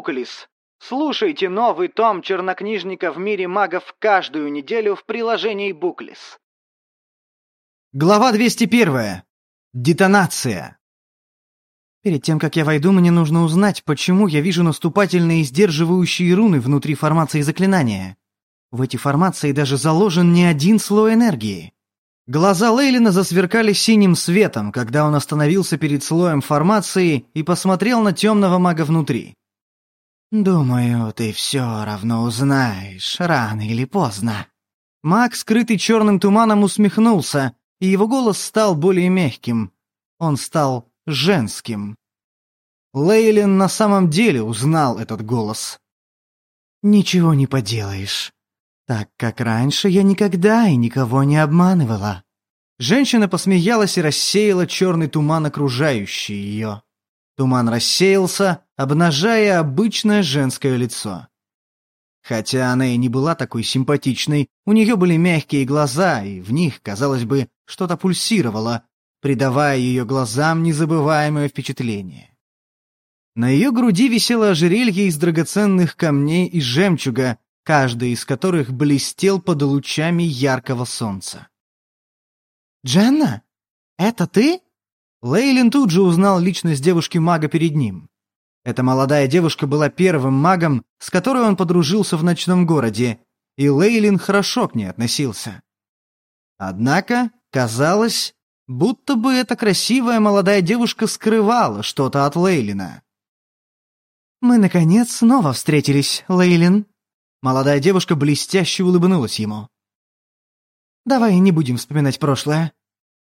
Буклис. Слушайте новый том чернокнижника в мире магов каждую неделю в приложении Буклис. Глава 201. Детонация. Перед тем, как я войду, мне нужно узнать, почему я вижу наступательные и сдерживающие руны внутри формации заклинания. В эти формации даже заложен не один слой энергии. Глаза Лейлина засверкали синим светом, когда он остановился перед слоем формации и посмотрел на темного мага внутри. «Думаю, ты все равно узнаешь, рано или поздно». Маг, скрытый черным туманом, усмехнулся, и его голос стал более мягким. Он стал женским. Лейлин на самом деле узнал этот голос. «Ничего не поделаешь так как раньше я никогда и никого не обманывала». Женщина посмеялась и рассеяла черный туман, окружающий ее. Туман рассеялся, обнажая обычное женское лицо. Хотя она и не была такой симпатичной, у нее были мягкие глаза, и в них, казалось бы, что-то пульсировало, придавая ее глазам незабываемое впечатление. На ее груди висело ожерелье из драгоценных камней и жемчуга, каждый из которых блестел под лучами яркого солнца. «Дженна? Это ты?» Лейлин тут же узнал личность девушки-мага перед ним. Эта молодая девушка была первым магом, с которой он подружился в ночном городе, и Лейлин хорошо к ней относился. Однако, казалось, будто бы эта красивая молодая девушка скрывала что-то от Лейлина. «Мы, наконец, снова встретились, Лейлин», Молодая девушка блестяще улыбнулась ему. «Давай не будем вспоминать прошлое.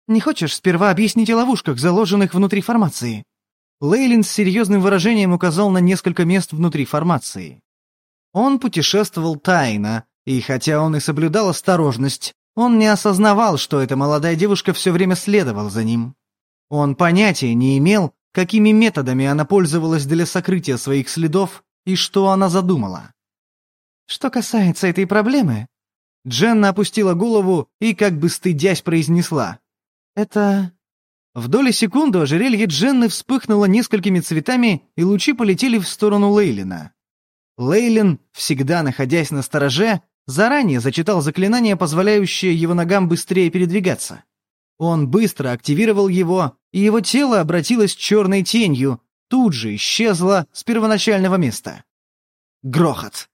Не хочешь сперва объяснить о ловушках, заложенных внутри формации?» Лейлин с серьезным выражением указал на несколько мест внутри формации. Он путешествовал тайно, и хотя он и соблюдал осторожность, он не осознавал, что эта молодая девушка все время следовала за ним. Он понятия не имел, какими методами она пользовалась для сокрытия своих следов и что она задумала. Что касается этой проблемы, Дженна опустила голову и, как бы стыдясь, произнесла. «Это...» В доли секунды ожерелье Дженны вспыхнуло несколькими цветами, и лучи полетели в сторону Лейлина. Лейлин, всегда находясь на стороже, заранее зачитал заклинание, позволяющее его ногам быстрее передвигаться. Он быстро активировал его, и его тело обратилось черной тенью, тут же исчезло с первоначального места. Грохот.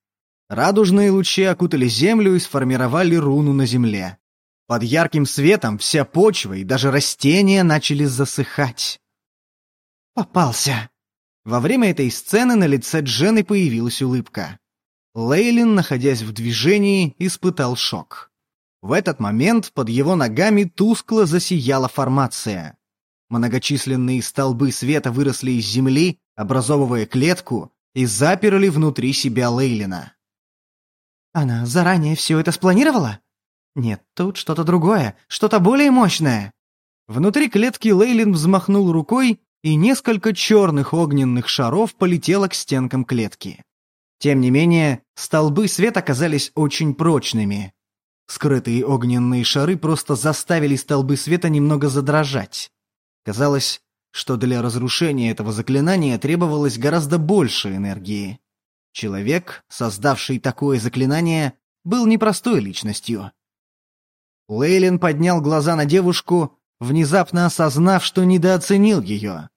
Радужные лучи окутали землю и сформировали руну на земле. Под ярким светом вся почва и даже растения начали засыхать. Попался. Во время этой сцены на лице Джены появилась улыбка. Лейлин, находясь в движении, испытал шок. В этот момент под его ногами тускло засияла формация. Многочисленные столбы света выросли из земли, образовывая клетку, и заперли внутри себя Лейлина. Она заранее все это спланировала? Нет, тут что-то другое, что-то более мощное. Внутри клетки Лейлин взмахнул рукой, и несколько черных огненных шаров полетело к стенкам клетки. Тем не менее, столбы света оказались очень прочными. Скрытые огненные шары просто заставили столбы света немного задрожать. Казалось, что для разрушения этого заклинания требовалось гораздо больше энергии. Человек, создавший такое заклинание, был непростой личностью. Лейлин поднял глаза на девушку, внезапно осознав, что недооценил ее.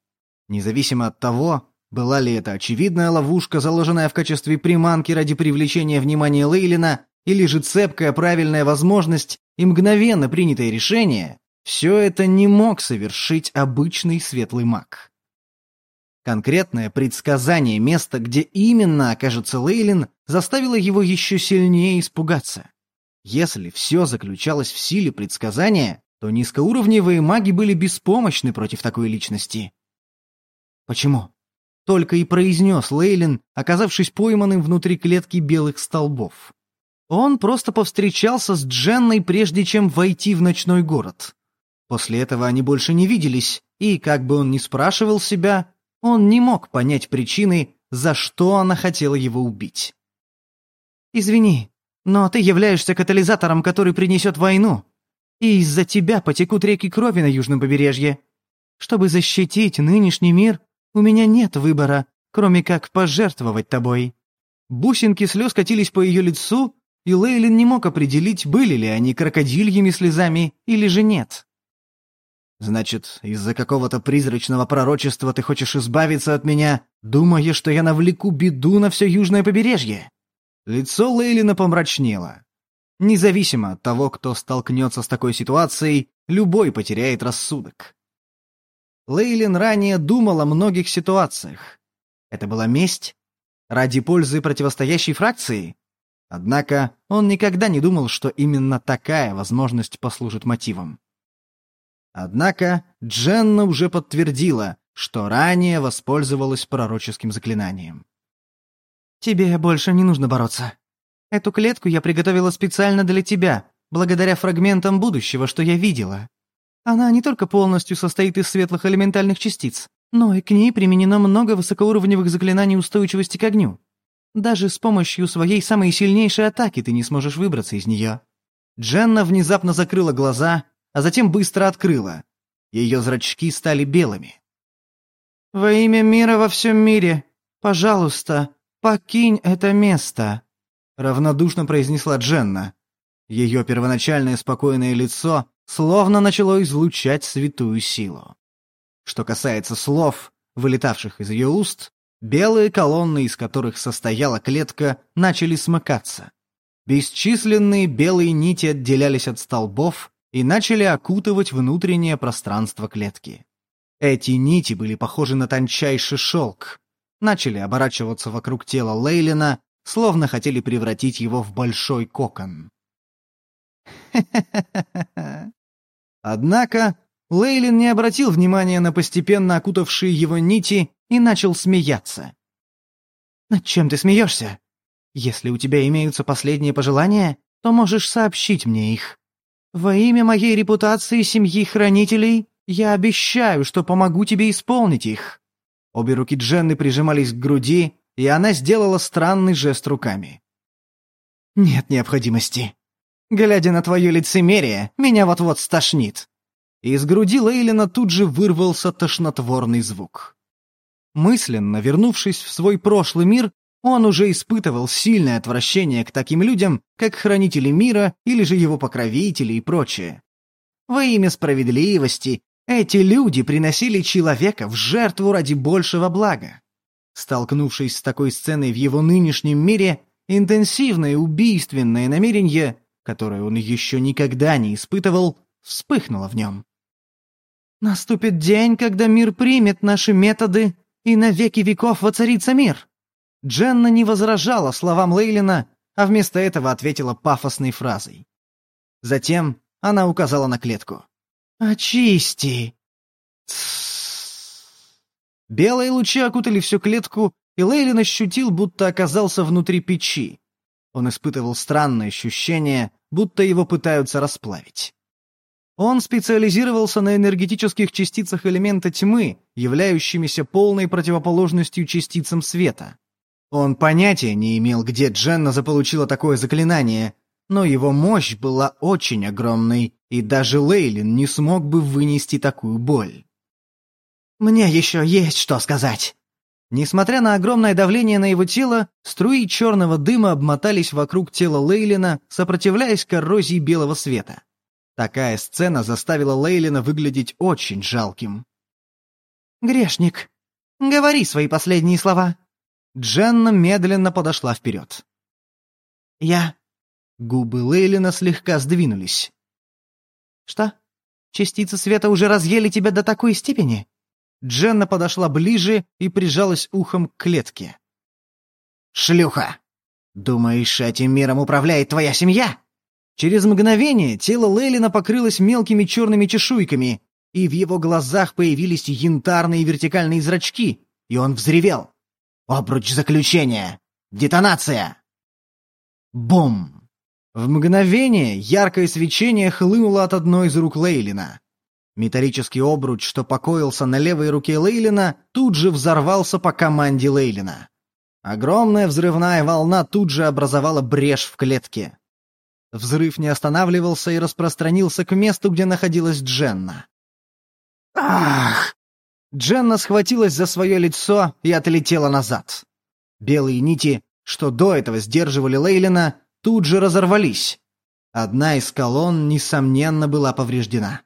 Независимо от того, была ли это очевидная ловушка, заложенная в качестве приманки ради привлечения внимания Лейлина, или же цепкая правильная возможность и мгновенно принятое решение, все это не мог совершить обычный светлый маг. Конкретное предсказание места, где именно окажется Лейлин, заставило его еще сильнее испугаться. Если все заключалось в силе предсказания, то низкоуровневые маги были беспомощны против такой личности. Почему? Только и произнес Лейлин, оказавшись пойманным внутри клетки белых столбов. Он просто повстречался с Дженной, прежде чем войти в ночной город. После этого они больше не виделись, и, как бы он ни спрашивал себя, он не мог понять причины, за что она хотела его убить. «Извини, но ты являешься катализатором, который принесет войну, и из-за тебя потекут реки крови на южном побережье. Чтобы защитить нынешний мир, у меня нет выбора, кроме как пожертвовать тобой». Бусинки слез катились по ее лицу, и Лейлин не мог определить, были ли они крокодильями слезами или же нет. «Значит, из-за какого-то призрачного пророчества ты хочешь избавиться от меня, думая, что я навлеку беду на все южное побережье?» Лицо Лейлина помрачнело. Независимо от того, кто столкнется с такой ситуацией, любой потеряет рассудок. Лейлин ранее думал о многих ситуациях. Это была месть? Ради пользы противостоящей фракции? Однако он никогда не думал, что именно такая возможность послужит мотивом. Однако Дженна уже подтвердила, что ранее воспользовалась пророческим заклинанием. «Тебе больше не нужно бороться. Эту клетку я приготовила специально для тебя, благодаря фрагментам будущего, что я видела. Она не только полностью состоит из светлых элементальных частиц, но и к ней применено много высокоуровневых заклинаний устойчивости к огню. Даже с помощью своей самой сильнейшей атаки ты не сможешь выбраться из нее». Дженна внезапно закрыла глаза, а затем быстро открыла. Ее зрачки стали белыми. «Во имя мира во всем мире, пожалуйста, покинь это место», — равнодушно произнесла Дженна. Ее первоначальное спокойное лицо словно начало излучать святую силу. Что касается слов, вылетавших из ее уст, белые колонны, из которых состояла клетка, начали смыкаться. Бесчисленные белые нити отделялись от столбов и начали окутывать внутреннее пространство клетки. Эти нити были похожи на тончайший шелк, начали оборачиваться вокруг тела Лейлина, словно хотели превратить его в большой кокон. Однако Лейлин не обратил внимания на постепенно окутавшие его нити и начал смеяться. «Над чем ты смеешься? Если у тебя имеются последние пожелания, то можешь сообщить мне их. Во имя моей репутации семьи хранителей я обещаю, что помогу тебе исполнить их». Обе руки Дженны прижимались к груди, и она сделала странный жест руками. «Нет необходимости. Глядя на твое лицемерие, меня вот-вот стошнит». Из груди Лейлина тут же вырвался тошнотворный звук. Мысленно вернувшись в свой прошлый мир, он уже испытывал сильное отвращение к таким людям, как хранители мира или же его покровители и прочее. Во имя справедливости эти люди приносили человека в жертву ради большего блага. Столкнувшись с такой сценой в его нынешнем мире, интенсивное убийственное намерение, которое он еще никогда не испытывал, вспыхнуло в нем. «Наступит день, когда мир примет наши методы, и на веки веков воцарится мир», Дженна не возражала словам Лейлина, а вместо этого ответила пафосной фразой. Затем она указала на клетку. «Очисти!» Белые лучи окутали всю клетку, и Лейлин ощутил, будто оказался внутри печи. Он испытывал странное ощущение, будто его пытаются расплавить. Он специализировался на энергетических частицах элемента тьмы, являющимися полной противоположностью частицам света. Он понятия не имел, где Дженна заполучила такое заклинание, но его мощь была очень огромной, и даже Лейлин не смог бы вынести такую боль. «Мне еще есть что сказать!» Несмотря на огромное давление на его тело, струи черного дыма обмотались вокруг тела Лейлина, сопротивляясь коррозии белого света. Такая сцена заставила Лейлина выглядеть очень жалким. «Грешник, говори свои последние слова», Дженна медленно подошла вперед. «Я...» Губы Лейлина слегка сдвинулись. «Что? Частицы света уже разъели тебя до такой степени?» Дженна подошла ближе и прижалась ухом к клетке. «Шлюха! Думаешь, этим миром управляет твоя семья?» Через мгновение тело Лейлина покрылось мелкими черными чешуйками, и в его глазах появились янтарные вертикальные зрачки, и он взревел. Обруч заключения! Детонация!» Бум! В мгновение яркое свечение хлынуло от одной из рук Лейлина. Металлический обруч, что покоился на левой руке Лейлина, тут же взорвался по команде Лейлина. Огромная взрывная волна тут же образовала брешь в клетке. Взрыв не останавливался и распространился к месту, где находилась Дженна. «Ах!» Дженна схватилась за свое лицо и отлетела назад. Белые нити, что до этого сдерживали Лейлина, тут же разорвались. Одна из колонн, несомненно, была повреждена.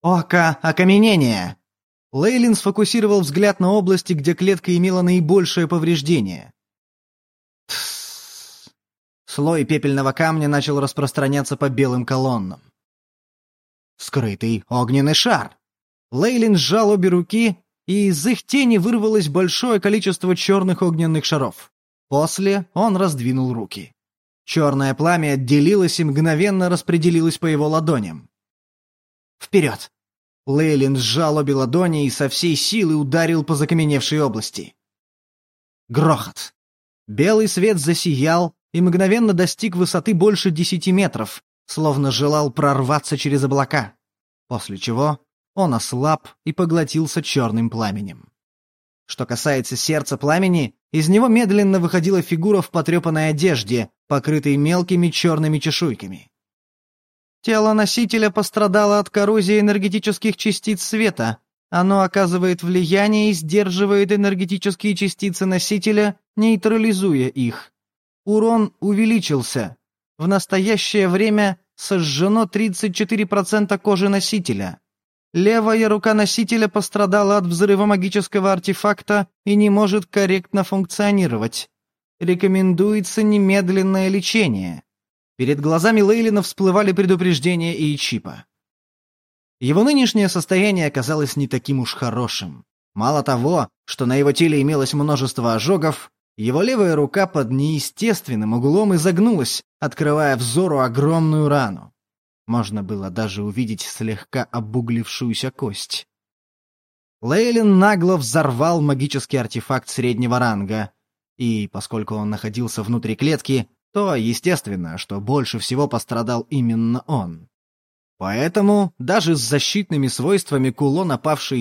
«Око окаменения!» Лейлин сфокусировал взгляд на области, где клетка имела наибольшее повреждение. Слой пепельного камня начал распространяться по белым колоннам. Скрытый огненный шар. Лейлин сжал обе руки, и из их тени вырвалось большое количество черных огненных шаров. После он раздвинул руки. Черное пламя отделилось и мгновенно распределилось по его ладоням. «Вперед!» Лейлин сжал обе ладони и со всей силы ударил по закаменевшей области. Грохот. Белый свет засиял и мгновенно достиг высоты больше десяти метров, словно желал прорваться через облака, после чего он ослаб и поглотился черным пламенем. Что касается сердца пламени, из него медленно выходила фигура в потрепанной одежде, покрытой мелкими черными чешуйками. Тело носителя пострадало от коррозии энергетических частиц света. Оно оказывает влияние и сдерживает энергетические частицы носителя, нейтрализуя их. Урон увеличился. В настоящее время сожжено 34% кожи носителя. Левая рука носителя пострадала от взрыва магического артефакта и не может корректно функционировать. Рекомендуется немедленное лечение. Перед глазами Лейлина всплывали предупреждения и чипа. Его нынешнее состояние оказалось не таким уж хорошим. Мало того, что на его теле имелось множество ожогов, его левая рука под неестественным углом изогнулась, открывая взору огромную рану. Можно было даже увидеть слегка обуглившуюся кость. Лейлин нагло взорвал магический артефакт среднего ранга, и, поскольку он находился внутри клетки, то естественно, что больше всего пострадал именно он. Поэтому даже с защитными свойствами кулон, опавший